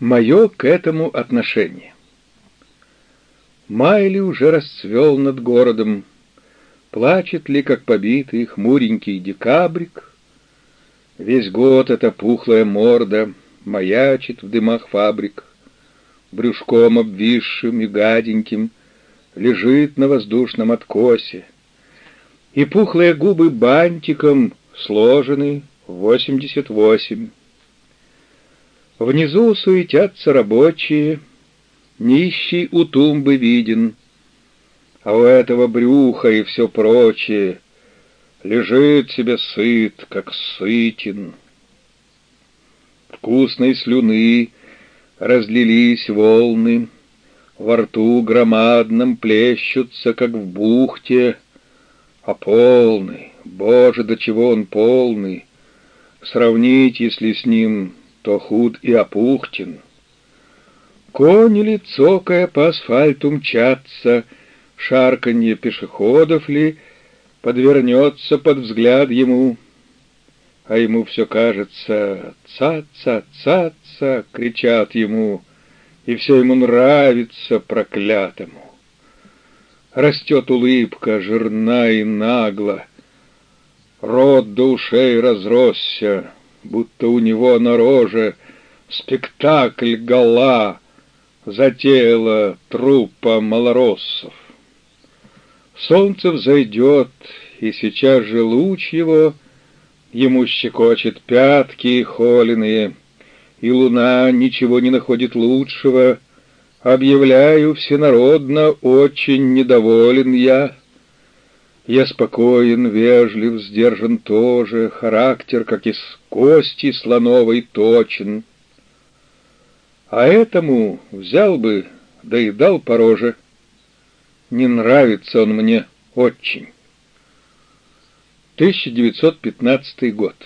Мое к этому отношение. Май ли уже расцвел над городом, Плачет ли, как побитый, хмуренький декабрик? Весь год эта пухлая морда Маячит в дымах фабрик, Брюшком обвисшим и гаденьким Лежит на воздушном откосе, И пухлые губы бантиком Сложены в восемьдесят восемь. Внизу суетятся рабочие, Нищий у тумбы виден, А у этого брюха и все прочее Лежит себе сыт, как сытин. Вкусной слюны разлились волны, Во рту громадном плещутся, как в бухте, А полный, Боже, до чего он полный! Сравнить, если с ним то худ и опухтен. Кони ли, цокая по асфальту, мчатся, шарканье пешеходов ли подвернется под взгляд ему, а ему все кажется «ца-ца, ца-ца!» — кричат ему, и все ему нравится проклятому. Растет улыбка, жирна и нагла, рот до ушей разросся, будто у него на роже спектакль гала затеяла труппа малороссов. Солнце взойдет, и сейчас же луч его ему щекочет пятки холеные, и луна ничего не находит лучшего. Объявляю всенародно, очень недоволен я. Я спокоен, вежлив, сдержан тоже, характер, как из кости слоновой, точен. А этому взял бы, да и дал по роже. Не нравится он мне очень. 1915 год.